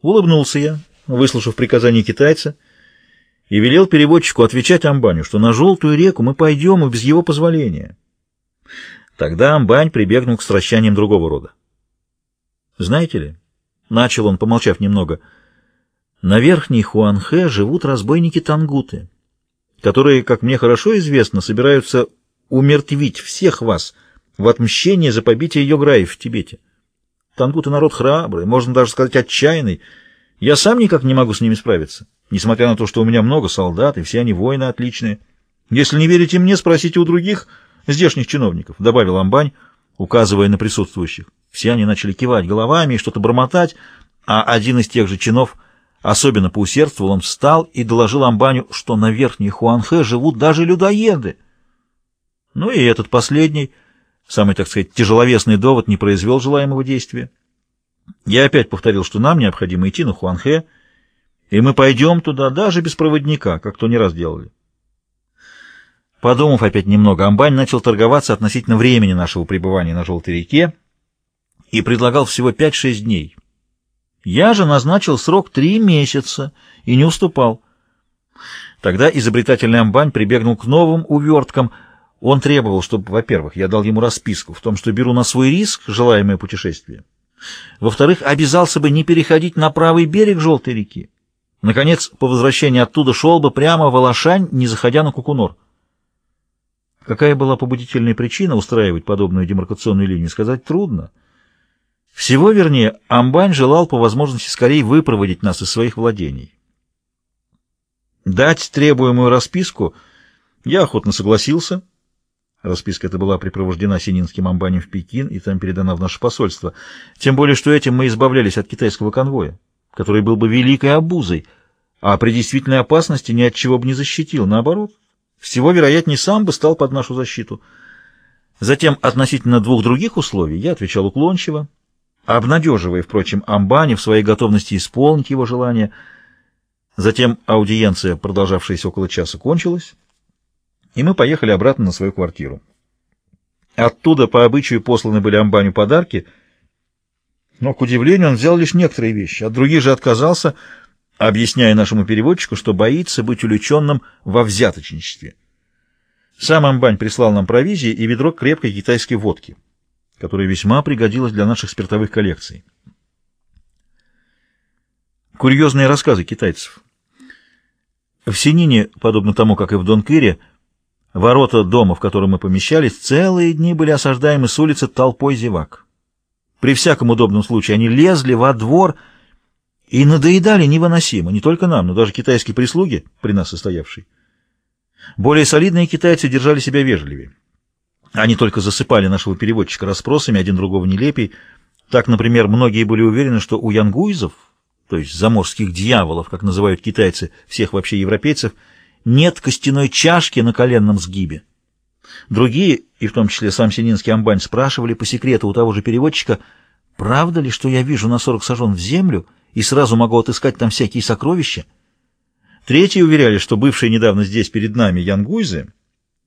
Улыбнулся я, выслушав приказание китайца, и велел переводчику отвечать Амбаню, что на Желтую реку мы пойдем и без его позволения. Тогда Амбань прибегнул к стращаниям другого рода. «Знаете ли?» — начал он, помолчав немного. «На верхней Хуанхэ живут разбойники-тангуты, которые, как мне хорошо известно, собираются умертвить всех вас в отмщение за побитие Йограев в Тибете. Тангуты народ храбрый, можно даже сказать отчаянный. Я сам никак не могу с ними справиться, несмотря на то, что у меня много солдат, и все они воины отличные. Если не верите мне, спросите у других здешних чиновников», — добавил Амбань, указывая на присутствующих. Все они начали кивать головами и что-то бормотать, а один из тех же чинов особенно поусердствовал, он встал и доложил Амбаню, что на верхней Хуанхэ живут даже людоеды. Ну и этот последний, самый, так сказать, тяжеловесный довод не произвел желаемого действия. Я опять повторил, что нам необходимо идти на Хуанхэ, и мы пойдем туда даже без проводника, как то не раз делали. Подумав опять немного, Амбань начал торговаться относительно времени нашего пребывания на Желтой реке, и предлагал всего 5-6 дней. Я же назначил срок 3 месяца и не уступал. Тогда изобретательный амбань прибегнул к новым уверткам. Он требовал, чтобы, во-первых, я дал ему расписку в том, что беру на свой риск желаемое путешествие. Во-вторых, обязался бы не переходить на правый берег Желтой реки. Наконец, по возвращении оттуда шел бы прямо в Алашань, не заходя на Кукунор. Какая была побудительная причина устраивать подобную демаркационную линию, сказать трудно. Всего вернее, Амбань желал по возможности скорее выпроводить нас из своих владений. Дать требуемую расписку я охотно согласился. Расписка эта была припровождена Сининским Амбанем в Пекин и там передана в наше посольство. Тем более, что этим мы избавлялись от китайского конвоя, который был бы великой обузой, а при действительной опасности ни от чего бы не защитил. Наоборот, всего вероятнее сам бы стал под нашу защиту. Затем, относительно двух других условий, я отвечал уклончиво, обнадеживая, впрочем, Амбани в своей готовности исполнить его желание. Затем аудиенция, продолжавшаяся около часа, кончилась, и мы поехали обратно на свою квартиру. Оттуда по обычаю посланы были Амбаню подарки, но, к удивлению, он взял лишь некоторые вещи, от других же отказался, объясняя нашему переводчику, что боится быть увлеченным во взяточничестве. Сам Амбань прислал нам провизии и ведро крепкой китайской водки — которая весьма пригодилась для наших спиртовых коллекций. Курьезные рассказы китайцев. В Синине, подобно тому, как и в Донкыре, ворота дома, в котором мы помещались, целые дни были осаждаемы с улицы толпой зевак. При всяком удобном случае они лезли во двор и надоедали невыносимо, не только нам, но даже китайские прислуги, при нас состоявшей. Более солидные китайцы держали себя вежливее. Они только засыпали нашего переводчика расспросами, один другого нелепей. Так, например, многие были уверены, что у янгуизов, то есть заморских дьяволов, как называют китайцы, всех вообще европейцев, нет костяной чашки на коленном сгибе. Другие, и в том числе сам Сининский амбань, спрашивали по секрету у того же переводчика, правда ли, что я вижу на сорок сажен в землю и сразу могу отыскать там всякие сокровища? Третьи уверяли, что бывшие недавно здесь перед нами янгуйзы,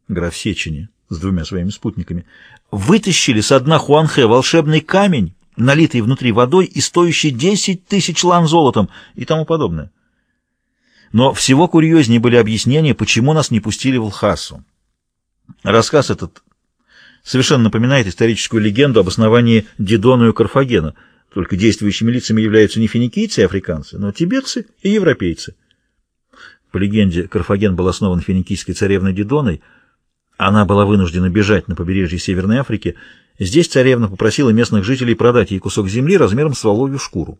граф Сечени, с двумя своими спутниками, вытащили с дна Хуанхэ волшебный камень, налитый внутри водой и стоящий 10 тысяч лан золотом и тому подобное. Но всего курьезнее были объяснения, почему нас не пустили в Лхасу. Рассказ этот совершенно напоминает историческую легенду об основании Дидона и Карфагена, только действующими лицами являются не финикийцы и африканцы, но тибетцы и европейцы. По легенде, Карфаген был основан финикийской царевной Дидоной – она была вынуждена бежать на побережье Северной Африки. Здесь царевна попросила местных жителей продать ей кусок земли размером с воловью шкуру.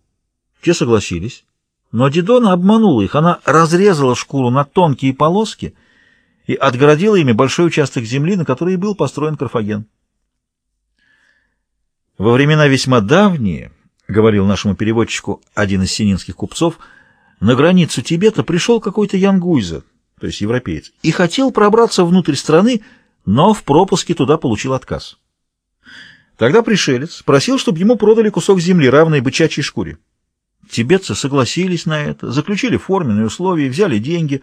Те согласились. Но Дидона обманула их. Она разрезала шкуру на тонкие полоски и отгородила ими большой участок земли, на который был построен Карфаген. Во времена весьма давние, — говорил нашему переводчику один из сининских купцов, — на границу Тибета пришел какой-то янгуйза, то есть европеец, и хотел пробраться внутрь страны, но в пропуске туда получил отказ. Тогда пришелец просил, чтобы ему продали кусок земли, равный бычачьей шкуре. Тибетцы согласились на это, заключили форменные условия, взяли деньги.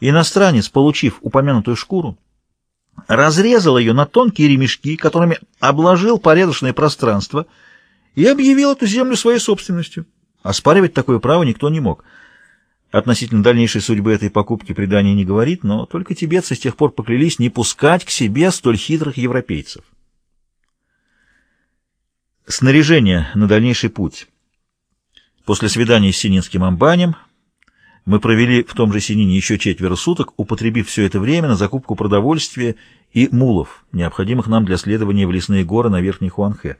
Иностранец, получив упомянутую шкуру, разрезал ее на тонкие ремешки, которыми обложил порядочное пространство и объявил эту землю своей собственностью. Оспаривать такое право никто не мог. Относительно дальнейшей судьбы этой покупки предание не говорит, но только тибетцы с тех пор поклялись не пускать к себе столь хитрых европейцев. Снаряжение на дальнейший путь. После свидания с Сининским амбанем мы провели в том же Синине еще четверо суток, употребив все это время на закупку продовольствия и мулов, необходимых нам для следования в лесные горы на Верхней Хуанхэ.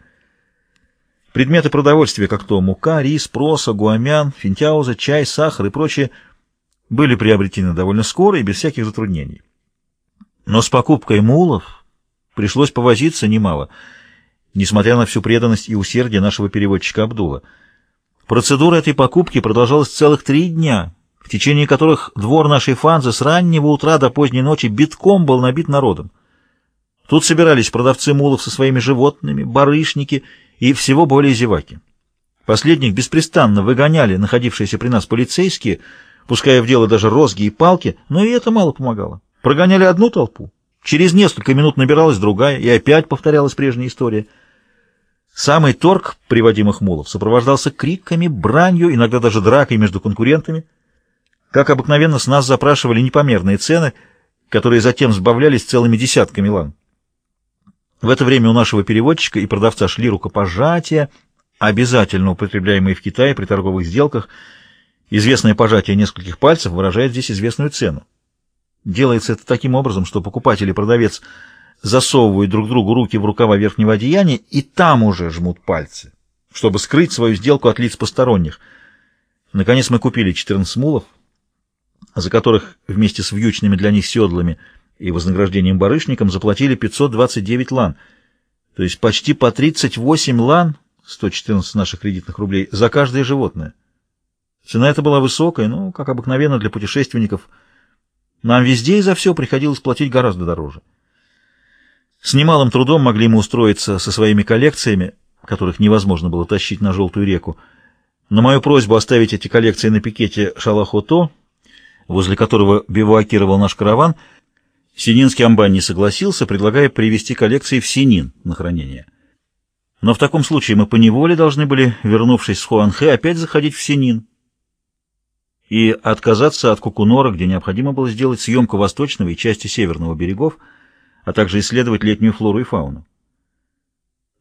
Предметы продовольствия, как то мука, рис, проса, гуамян, финтяуза, чай, сахар и прочее, были приобретены довольно скоро и без всяких затруднений. Но с покупкой мулов пришлось повозиться немало — несмотря на всю преданность и усердие нашего переводчика Абдула. Процедура этой покупки продолжалась целых три дня, в течение которых двор нашей фанзы с раннего утра до поздней ночи битком был набит народом. Тут собирались продавцы мулов со своими животными, барышники и всего более зеваки. Последних беспрестанно выгоняли находившиеся при нас полицейские, пуская в дело даже розги и палки, но и это мало помогало. Прогоняли одну толпу, через несколько минут набиралась другая, и опять повторялась прежняя история — Самый торг приводимых мулов сопровождался криками, бранью, иногда даже дракой между конкурентами. Как обыкновенно, с нас запрашивали непомерные цены, которые затем сбавлялись целыми десятками лан. В это время у нашего переводчика и продавца шли рукопожатия, обязательно употребляемые в Китае при торговых сделках. Известное пожатие нескольких пальцев выражает здесь известную цену. Делается это таким образом, что покупатель и продавец – засовывают друг другу руки в рукава верхнего одеяния и там уже жмут пальцы, чтобы скрыть свою сделку от лиц посторонних. Наконец мы купили 14 мулов, за которых вместе с вьючными для них седлами и вознаграждением барышникам заплатили 529 лан, то есть почти по 38 лан, 114 наших кредитных рублей, за каждое животное. Цена эта была высокая, но, как обыкновенно для путешественников, нам везде и за все приходилось платить гораздо дороже. С немалым трудом могли мы устроиться со своими коллекциями, которых невозможно было тащить на Желтую реку. На мою просьбу оставить эти коллекции на пикете Шалахото, возле которого бивуакировал наш караван, Сининский амбан не согласился, предлагая привезти коллекции в Синин на хранение. Но в таком случае мы поневоле должны были, вернувшись с Хуанхэ, опять заходить в Синин и отказаться от Кукунора, где необходимо было сделать съемку восточного и части северного берегов, а также исследовать летнюю флору и фауну.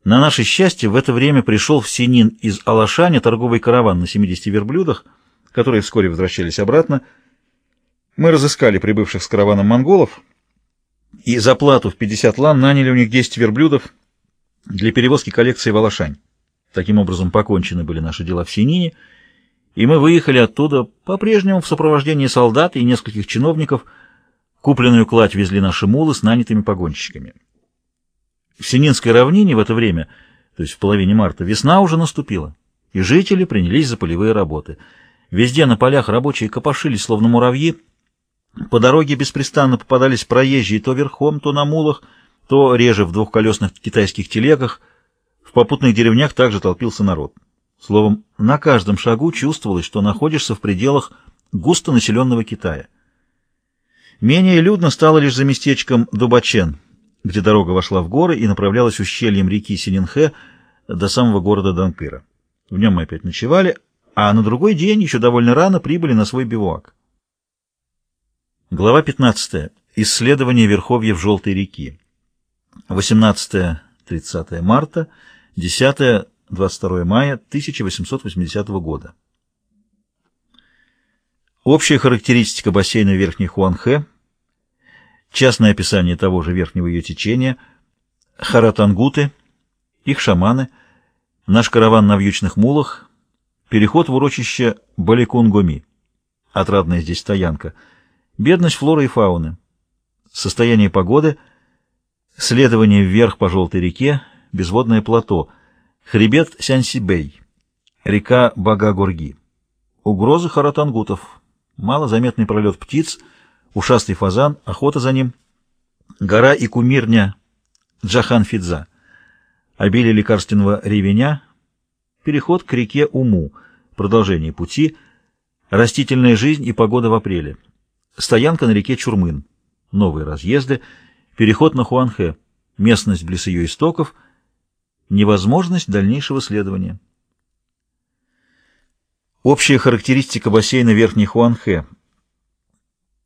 На наше счастье, в это время пришел в Синин из Алашаня торговый караван на 70 верблюдах, которые вскоре возвращались обратно. Мы разыскали прибывших с караваном монголов и за плату в 50 лан наняли у них 10 верблюдов для перевозки коллекции в Алашань. Таким образом, покончены были наши дела в Синине, и мы выехали оттуда по-прежнему в сопровождении солдат и нескольких чиновников – Купленную кладь везли наши мулы с нанятыми погонщиками. В Сининской равнине в это время, то есть в половине марта, весна уже наступила, и жители принялись за полевые работы. Везде на полях рабочие копошились, словно муравьи. По дороге беспрестанно попадались проезжие то верхом, то на мулах, то реже в двухколесных китайских телегах. В попутных деревнях также толпился народ. Словом, на каждом шагу чувствовалось, что находишься в пределах густонаселенного Китая. Менее людно стало лишь за местечком Дубачен, где дорога вошла в горы и направлялась ущельем реки Сининхэ до самого города Данкыра. В нем мы опять ночевали, а на другой день, еще довольно рано, прибыли на свой бивуак. Глава 15. Исследование верховьев Желтой реки. 18-30 марта, 10-22 мая 1880 года. Общая характеристика бассейна Верхней Хуанхэ, частное описание того же верхнего ее течения, харатангуты, их шаманы, наш караван на вьючных мулах, переход в урочище Баликунгоми, отрадная здесь стоянка, бедность флоры и фауны, состояние погоды, следование вверх по желтой реке, безводное плато, хребет Сянсибей, река Багагорги, угрозы харатангутов, малозаметный пролет птиц, ушастый фазан, охота за ним, гора и кумирня Джахан-Фидза, обилие лекарственного ревеня, переход к реке Уму, продолжение пути, растительная жизнь и погода в апреле, стоянка на реке Чурмын, новые разъезды, переход на Хуанхэ, местность близ ее истоков, невозможность дальнейшего следования. Общая характеристика бассейна Верхней Хуанхэ.